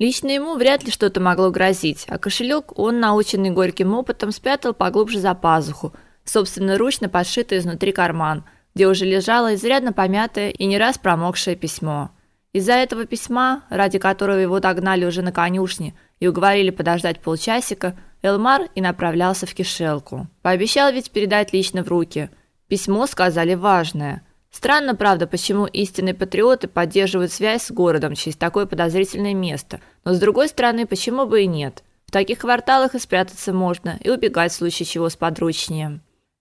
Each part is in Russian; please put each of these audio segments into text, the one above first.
Лично ему вряд ли что-то могло грозить, а кошелек он, наученный горьким опытом, спрятал поглубже за пазуху, собственноручно подшитый изнутри карман, где уже лежало изрядно помятое и не раз промокшее письмо. Из-за этого письма, ради которого его догнали уже на конюшне и уговорили подождать полчасика, Элмар и направлялся в кишелку. Пообещал ведь передать лично в руки. Письмо, сказали, важное – Странно, правда, почему истинные патриоты поддерживают связь с городом через такое подозрительное место. Но с другой стороны, почему бы и нет? В таких кварталах и спрятаться можно, и убегать в случае чего сподручнее.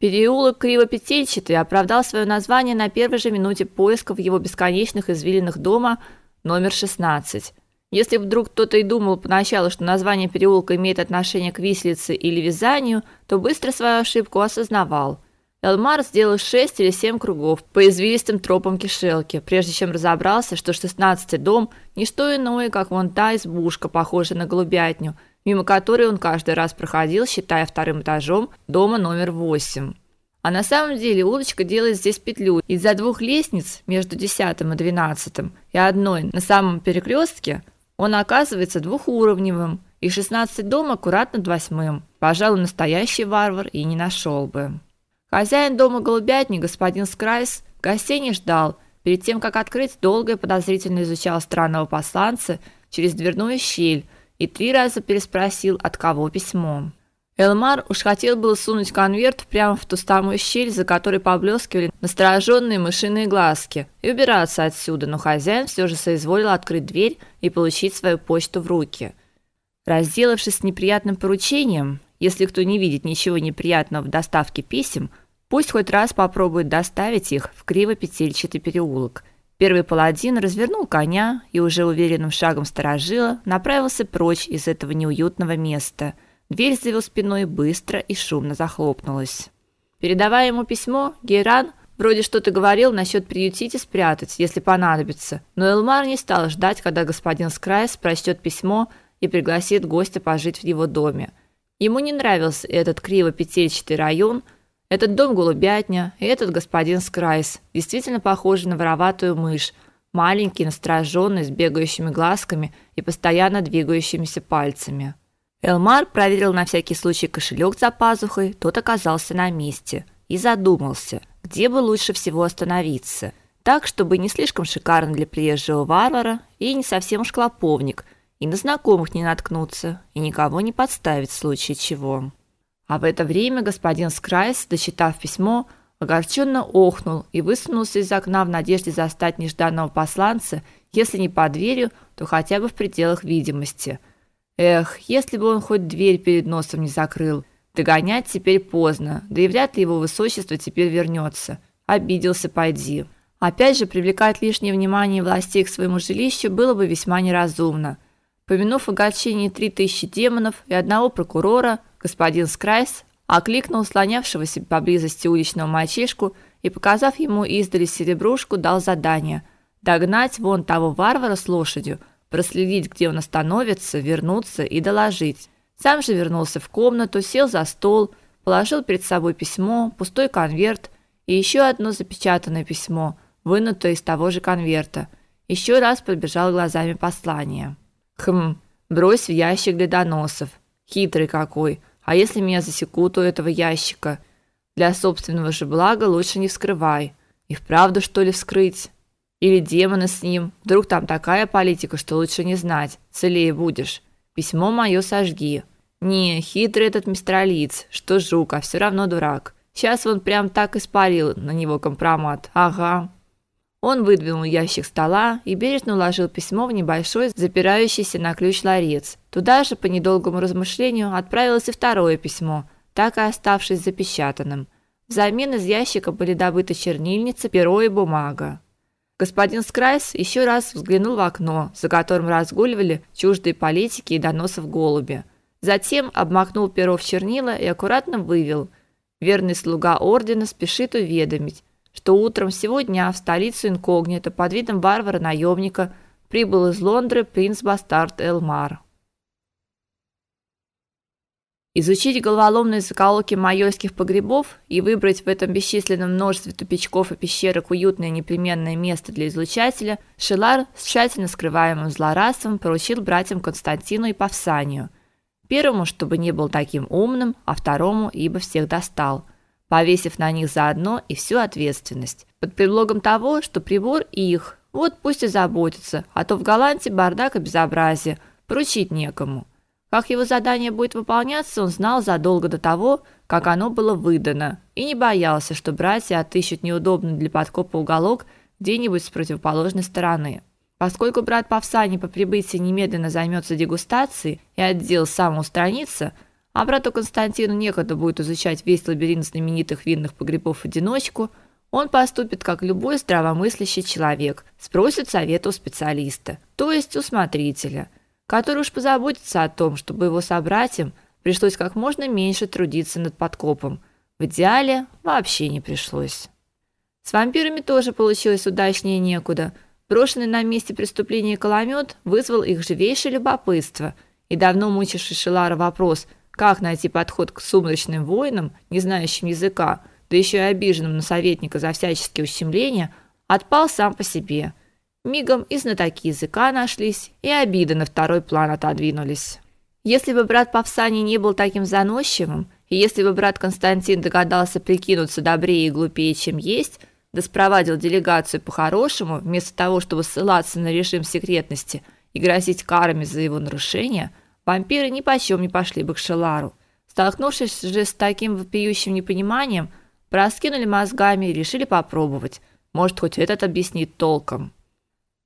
Переулок Кривопетельчатый оправдал свое название на первой же минуте поиска в его бесконечных извилинах дома номер 16. Если вдруг кто-то и думал поначалу, что название переулка имеет отношение к виселице или вязанию, то быстро свою ошибку осознавал. Элмар сделал шесть или семь кругов по извилистым тропам кишелки, прежде чем разобрался, что шестнадцатый дом не что иное, как вон та избушка, похожая на голубятню, мимо которой он каждый раз проходил, считая вторым этажом дома номер восемь. А на самом деле улочка делает здесь петлю. Из-за двух лестниц между десятым и двенадцатым и одной на самом перекрестке он оказывается двухуровневым, и шестнадцатый дом аккуратно над восьмым. Пожалуй, настоящий варвар и не нашел бы. Хозяин дома голубятни, господин Скрайс, гостей не ждал. Перед тем, как открыть, долго и подозрительно изучал странного посланца через дверную щель и три раза переспросил, от кого письмо. Элмар уж хотел было сунуть конверт прямо в ту самую щель, за которой поблескивали настороженные мышиные глазки, и убираться отсюда, но хозяин все же соизволил открыть дверь и получить свою почту в руки. Разделавшись с неприятным поручением, если кто не видит ничего неприятного в доставке писем, Пусть хоть раз попробует доставить их в кривопетельчатый переулок. Первый паладин развернул коня и уже уверенным шагом старожила направился прочь из этого неуютного места. Дверь за его спиной быстро и шумно захлопнулась. Передавая ему письмо, Гейран вроде что-то говорил насчет приютить и спрятать, если понадобится. Но Элмар не стал ждать, когда господин Скрайс прочтет письмо и пригласит гостя пожить в его доме. Ему не нравился этот кривопетельчатый район, этот дом голубятня, и этот господин Скрайс, действительно похожий на вороватую мышь, маленький, настороженный, с бегающими глазками и постоянно двигающимися пальцами. Элмар проверил на всякий случай кошелек за пазухой, тот оказался на месте и задумался, где бы лучше всего остановиться, так, чтобы не слишком шикарно для приезжего варвара и не совсем уж клоповник, и на знакомых не наткнуться, и никого не подставить в случае чего. А в это время господин Скрайс, дочитав письмо, огорченно охнул и высунулся из окна в надежде застать нежданного посланца, если не под дверью, то хотя бы в пределах видимости. Эх, если бы он хоть дверь перед носом не закрыл. Догонять теперь поздно, да и вряд ли его высочество теперь вернется. Обиделся поди. Опять же, привлекать лишнее внимание властей к своему жилищу было бы весьма неразумно. Помянув в огорчении три тысячи демонов и одного прокурора, господин Скрайс окликнул слонявшегося поблизости уличного мальчишку и, показав ему издали серебрушку, дал задание догнать вон того варвара с лошадью, проследить, где он остановится, вернуться и доложить. Сам же вернулся в комнату, сел за стол, положил перед собой письмо, пустой конверт и еще одно запечатанное письмо, вынутое из того же конверта. Еще раз пробежал глазами послание. Хм, брось в ящик для доносов. Хитрый какой. А если меня засекут у этого ящика? Для собственного же блага лучше не вскрывай. И вправду что ли вскрыть? Или демоны с ним? Вдруг там такая политика, что лучше не знать. Целее будешь. Письмо мое сожги. Не, хитрый этот мистралиц, что жук, а все равно дурак. Сейчас он прям так испалил на него компромат. Ага. Он выдвинул ящик стола и бережно уложил письмо в небольшой, запирающийся на ключ ларец. Туда же, по недолгому размышлению, отправилось и второе письмо, так и оставшись запечатанным. Взамен из ящика были добыты чернильница, перо и бумага. Господин Скрайс еще раз взглянул в окно, за которым разгуливали чуждые политики и доносов голуби. Затем обмакнул перо в чернила и аккуратно вывел: "Верный слуга ордена спешит уведомить, что утром сегодня в столицу инкогнито под видом варвара-наемника прибыл из Лондры принц-бастард Элмар. Изучить головоломные закоулки майорских погребов и выбрать в этом бесчисленном множестве тупичков и пещерок уютное непременное место для излучателя, Шелар с тщательно скрываемым злорадством поручил братьям Константину и Павсанию. Первому, чтобы не был таким умным, а второму, ибо всех достал, повесив на них заодно и всю ответственность, под предлогом того, что прибор их, вот пусть и заботится, а то в Голландии бардак и безобразие, поручить некому. Как его задание будет выполняться, он знал задолго до того, как оно было выдано, и не боялся, что братья отыщут неудобный для подкопа уголок где-нибудь с противоположной стороны. Поскольку брат Павсани по прибытии немедленно займется дегустацией и отдел сам устранится, а брату Константину некогда будет изучать весь лабиринт знаменитых винных погребов в одиночку, он поступит как любой здравомыслящий человек, спросит совета у специалиста, то есть у смотрителя – который уж позаботится о том, чтобы его собратьям пришлось как можно меньше трудиться над подкопом. В идеале вообще не пришлось. С вампирами тоже получилось удачнее некуда. Брошенный на месте преступления коломет вызвал их живейшее любопытство, и давно мучивший Шелара вопрос, как найти подход к сумрачным воинам, не знающим языка, да еще и обиженным на советника за всяческие ущемления, отпал сам по себе – Мигом и знатоки языка нашлись, и обиды на второй план отодвинулись. Если бы брат Павсаний не был таким заносчивым, и если бы брат Константин догадался прикинуться добрее и глупее, чем есть, да спровадил делегацию по-хорошему, вместо того, чтобы ссылаться на режим секретности и грозить карами за его нарушение, вампиры ни почем не пошли бы к Шелару. Столкнувшись же с таким вопиющим непониманием, проскинули мозгами и решили попробовать. Может, хоть этот объяснит толком.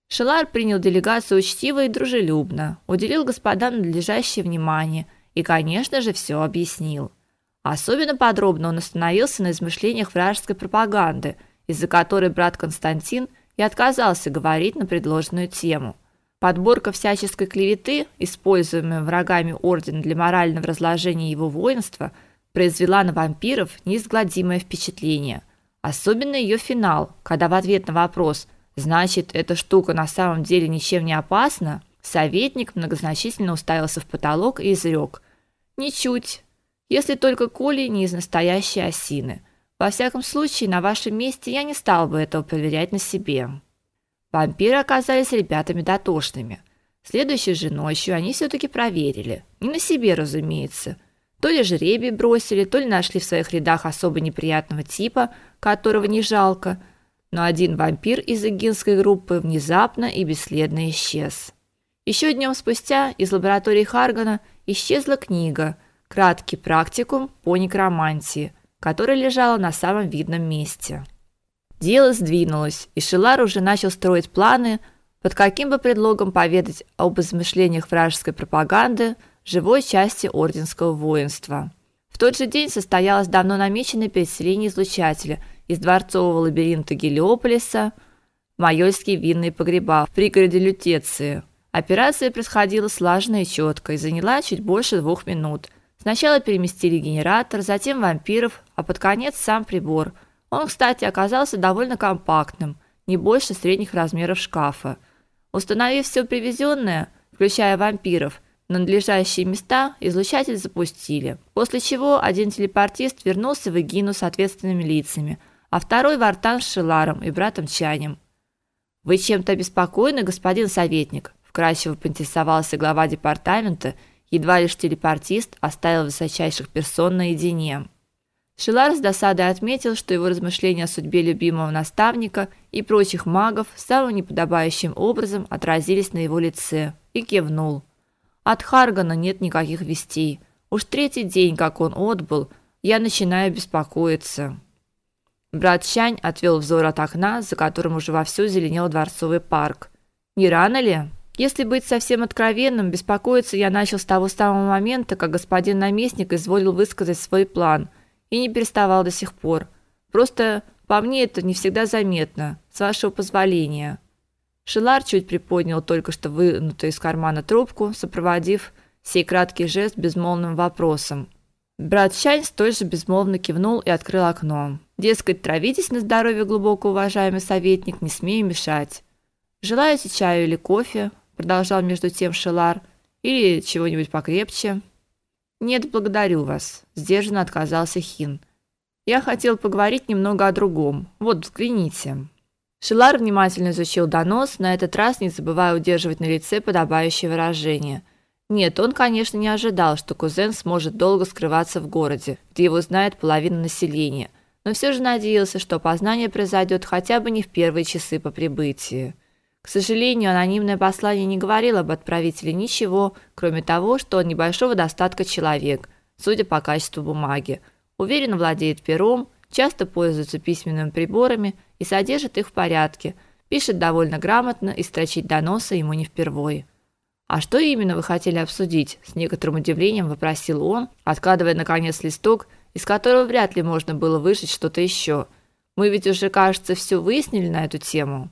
Шелар принял делегацию учтиво и дружелюбно, уделил господам надлежащее внимание и, конечно же, все объяснил. Особенно подробно он остановился на измышлениях вражеской пропаганды, из-за которой брат Константин и отказался говорить на предложенную тему. Подборка всяческой клеветы, используемая врагами ордена для морального разложения его воинства, произвела на вампиров неизгладимое впечатление. Особенно ее финал, когда в ответ на вопрос – Значит, эта штука на самом деле ничем не опасна? Советник многозначительно уставился в потолок и изрек: "Ничуть. Если только коли не из настоящей осины. Во всяком случае, на вашем месте я не стал бы этого проверять на себе". Вампиры оказались ребятами дотошными. Следующей же ночью они все таки проверили. Не на себе, разумеется. То ли жребий бросили, то ли нашли в своих рядах особо неприятного типа, которого не жалко но один вампир из игинской группы внезапно и бесследно исчез. Еще днем спустя из лаборатории Харгана исчезла книга «Краткий практикум по некромантии», которая лежала на самом видном месте. Дело сдвинулось, и Шилар уже начал строить планы, под каким бы предлогом поведать об измышлениях вражеской пропаганды живой части орденского воинства. В тот же день состоялось давно намеченное переселение излучателя – из дворцового лабиринта Гелиополиса в майорские винные погреба в пригороде Лютеции. Операция происходила слаженно и четко и заняла чуть больше двух минут. Сначала переместили генератор, затем вампиров, а под конец сам прибор. Он, кстати, оказался довольно компактным, не больше средних размеров шкафа. Установив все привезенное, включая вампиров, на надлежащие места излучатель запустили. После чего один телепортист вернулся в Эгину с ответственными лицами, а второй Вартан с Шиларом и братом Чанем. Вы чем-то обеспокоены, господин советник? вкратчиво поинтересовался глава департамента, едва лишь телепортист оставил высочайших персон наедине. Шилар с досадой отметил, что его размышления о судьбе любимого наставника и прочих магов самым неподобающим образом отразились на его лице, и кивнул. От Харгана нет никаких вестей. Уж третий день, как он отбыл, я начинаю беспокоиться. Брат Чань отвел взор от окна, за которым уже вовсю зеленел дворцовый парк. Не рано ли? Если быть совсем откровенным, беспокоиться я начал с того самого момента, как господин наместник изволил высказать свой план, и не переставал до сих пор. Просто по мне это не всегда заметно, с вашего позволения. Шилар чуть приподнял только что вынутую из кармана трубку, сопроводив сей краткий жест безмолвным вопросом. Брат Чань столь же безмолвно кивнул и открыл окно. Дескать, травитесь на здоровье, глубоко уважаемый советник, не смею мешать. Желаете чаю или кофе? продолжал между тем Шелар, или чего-нибудь покрепче. Нет, благодарю вас, сдержанно отказался Хин. Я хотел поговорить немного о другом. Вот, взгляните. Шилар внимательно изучил донос, на этот раз не забывая удерживать на лице подобающее выражение. Нет, он, конечно, не ожидал, что кузен сможет долго скрываться в городе, где его знает половина населения, но все же надеялся, что познание произойдет хотя бы не в первые часы по прибытии. К сожалению, анонимное послание не говорило об отправителе ничего, кроме того, что он небольшого достатка человек, судя по качеству бумаги. Уверенно владеет пером, часто пользуется письменными приборами и содержит их в порядке, пишет довольно грамотно и строчить доносы ему не впервой. А что именно вы хотели обсудить? с некоторым удивлением вопросил он, откладывая наконец листок, из которого вряд ли можно было вышить что-то еще. Мы ведь уже, кажется, все выяснили на эту тему.